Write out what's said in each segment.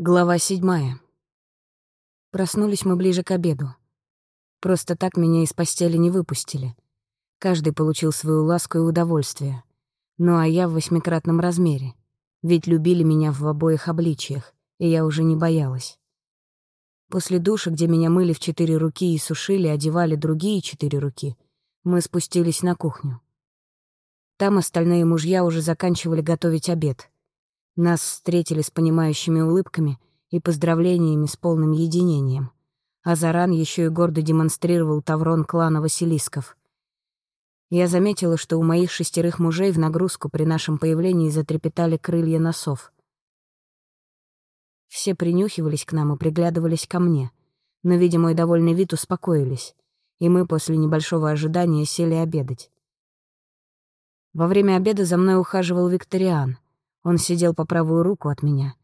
Глава седьмая. Проснулись мы ближе к обеду. Просто так меня из постели не выпустили. Каждый получил свою ласку и удовольствие. Ну а я в восьмикратном размере. Ведь любили меня в обоих обличиях, и я уже не боялась. После душа, где меня мыли в четыре руки и сушили, одевали другие четыре руки, мы спустились на кухню. Там остальные мужья уже заканчивали готовить обед — нас встретили с понимающими улыбками и поздравлениями с полным единением. Азаран еще и гордо демонстрировал таврон клана Василисков. Я заметила, что у моих шестерых мужей в нагрузку при нашем появлении затрепетали крылья носов. Все принюхивались к нам и приглядывались ко мне, но, видя мой довольный вид, успокоились, и мы после небольшого ожидания сели обедать. Во время обеда за мной ухаживал Викториан — он сидел по правую руку от меня,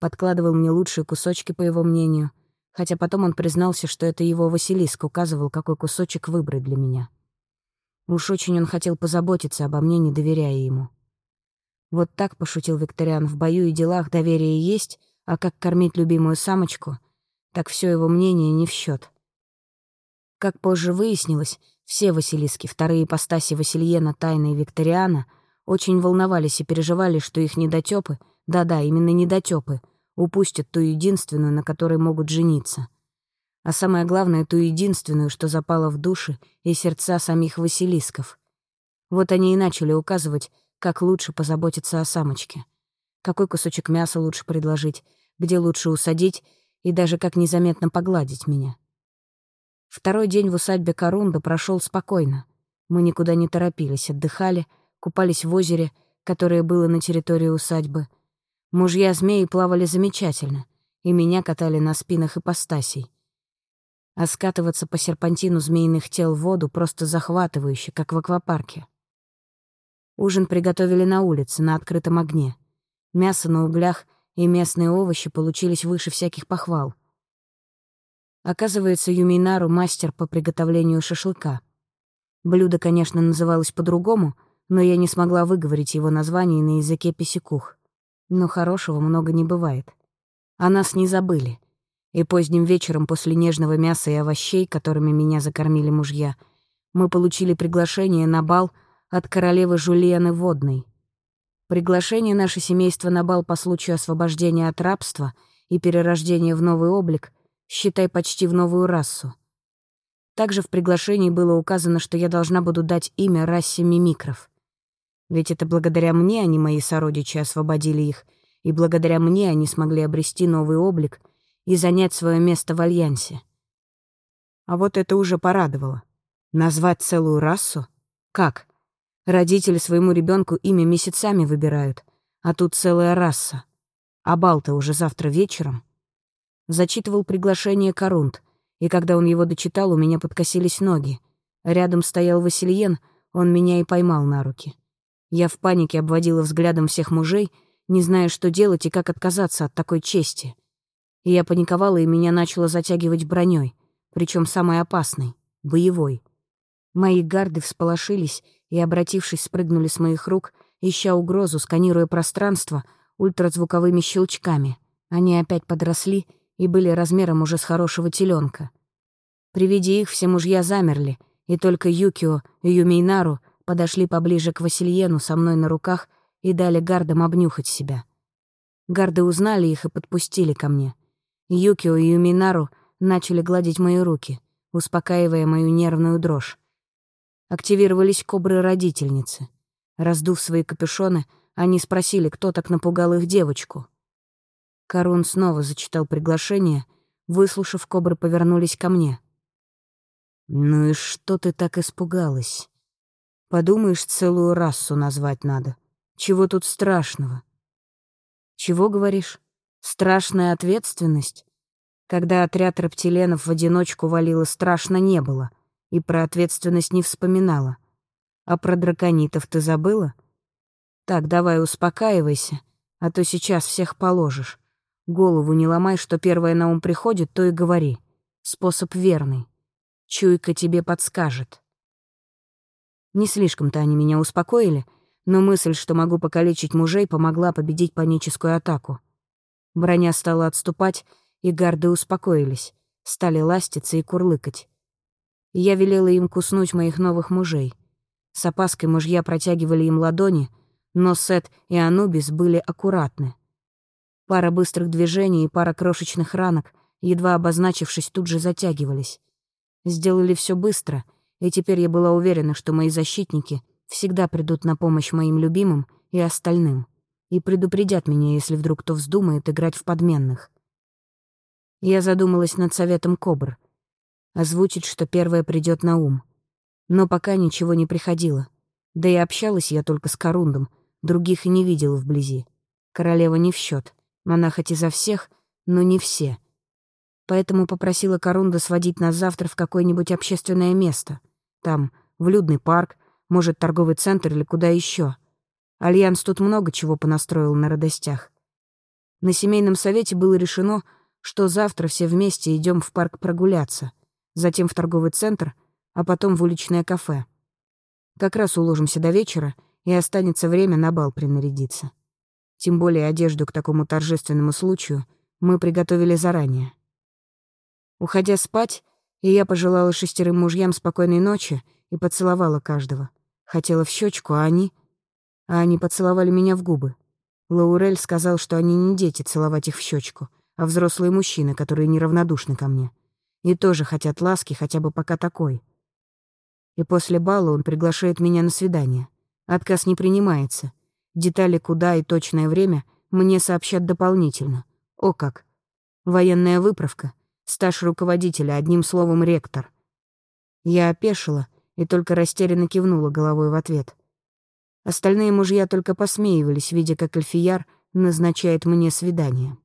подкладывал мне лучшие кусочки, по его мнению, хотя потом он признался, что это его Василиск указывал, какой кусочек выбрать для меня. Уж очень он хотел позаботиться обо мне, не доверяя ему. Вот так пошутил Викториан в бою и делах доверие есть, а как кормить любимую самочку, так все его мнение не в счет. Как позже выяснилось, все Василиски, вторые ипостаси Васильена, Тайна и Викториана — очень волновались и переживали, что их недотёпы, да-да, именно недотёпы, упустят ту единственную, на которой могут жениться. А самое главное, ту единственную, что запала в души и сердца самих Василисков. Вот они и начали указывать, как лучше позаботиться о самочке. Какой кусочек мяса лучше предложить, где лучше усадить и даже как незаметно погладить меня. Второй день в усадьбе Корунда прошел спокойно. Мы никуда не торопились, отдыхали — купались в озере, которое было на территории усадьбы. Мужья змеи плавали замечательно, и меня катали на спинах ипостасей. А скатываться по серпантину змеиных тел в воду просто захватывающе, как в аквапарке. Ужин приготовили на улице, на открытом огне. Мясо на углях и местные овощи получились выше всяких похвал. Оказывается, Юминару — мастер по приготовлению шашлыка. Блюдо, конечно, называлось по-другому — но я не смогла выговорить его название на языке писекух. Но хорошего много не бывает. О нас не забыли. И поздним вечером после нежного мяса и овощей, которыми меня закормили мужья, мы получили приглашение на бал от королевы Жульены Водной. Приглашение наше семейство на бал по случаю освобождения от рабства и перерождения в новый облик, считай, почти в новую расу. Также в приглашении было указано, что я должна буду дать имя расе мимикров. Ведь это благодаря мне они, мои сородичи, освободили их, и благодаря мне они смогли обрести новый облик и занять свое место в Альянсе. А вот это уже порадовало. Назвать целую расу? Как? Родители своему ребенку имя месяцами выбирают, а тут целая раса. А бал-то уже завтра вечером. Зачитывал приглашение Корунд, и когда он его дочитал, у меня подкосились ноги. Рядом стоял Васильен, он меня и поймал на руки. Я в панике обводила взглядом всех мужей, не зная, что делать и как отказаться от такой чести. Я паниковала, и меня начало затягивать броней, причем самой опасной — боевой. Мои гарды всполошились и, обратившись, спрыгнули с моих рук, ища угрозу, сканируя пространство ультразвуковыми щелчками. Они опять подросли и были размером уже с хорошего теленка. При виде их все мужья замерли, и только Юкио и Юмейнару подошли поближе к Васильену со мной на руках и дали гардам обнюхать себя. Гарды узнали их и подпустили ко мне. Юкио и Юминару начали гладить мои руки, успокаивая мою нервную дрожь. Активировались кобры-родительницы. Раздув свои капюшоны, они спросили, кто так напугал их девочку. Корун снова зачитал приглашение, выслушав, кобры повернулись ко мне. «Ну и что ты так испугалась?» Подумаешь, целую расу назвать надо. Чего тут страшного? Чего, говоришь? Страшная ответственность? Когда отряд рептиленов в одиночку валило, страшно не было, и про ответственность не вспоминала. А про драконитов ты забыла? Так, давай успокаивайся, а то сейчас всех положишь. Голову не ломай, что первое на ум приходит, то и говори. Способ верный. Чуйка тебе подскажет. Не слишком-то они меня успокоили, но мысль, что могу покалечить мужей, помогла победить паническую атаку. Броня стала отступать, и гарды успокоились, стали ластиться и курлыкать. Я велела им куснуть моих новых мужей. С опаской мужья протягивали им ладони, но Сет и Анубис были аккуратны. Пара быстрых движений и пара крошечных ранок, едва обозначившись, тут же затягивались. Сделали все быстро, и теперь я была уверена, что мои защитники всегда придут на помощь моим любимым и остальным и предупредят меня, если вдруг кто вздумает играть в подменных. Я задумалась над советом Кобр. Озвучить, что первое придет на ум. Но пока ничего не приходило. Да и общалась я только с Корундом, других и не видела вблизи. Королева не в счет. Она хоть и за всех, но не все. Поэтому попросила Корунда сводить нас завтра в какое-нибудь общественное место. Там, в людный парк, может, торговый центр или куда еще. Альянс тут много чего понастроил на радостях. На семейном совете было решено, что завтра все вместе идем в парк прогуляться, затем в торговый центр, а потом в уличное кафе. Как раз уложимся до вечера, и останется время на бал принарядиться. Тем более одежду к такому торжественному случаю мы приготовили заранее. Уходя спать, и я пожелала шестерым мужьям спокойной ночи и поцеловала каждого. Хотела в щечку, а они а они поцеловали меня в губы. Лаурель сказал, что они не дети целовать их в щечку, а взрослые мужчины, которые неравнодушны ко мне. И тоже хотят ласки, хотя бы пока такой. И после бала он приглашает меня на свидание. Отказ не принимается. Детали куда и точное время мне сообщат дополнительно. О как! Военная выправка, стаж руководителя, одним словом, ректор. Я опешила и только растерянно кивнула головой в ответ. Остальные мужья только посмеивались, видя, как Эльфияр назначает мне свидание.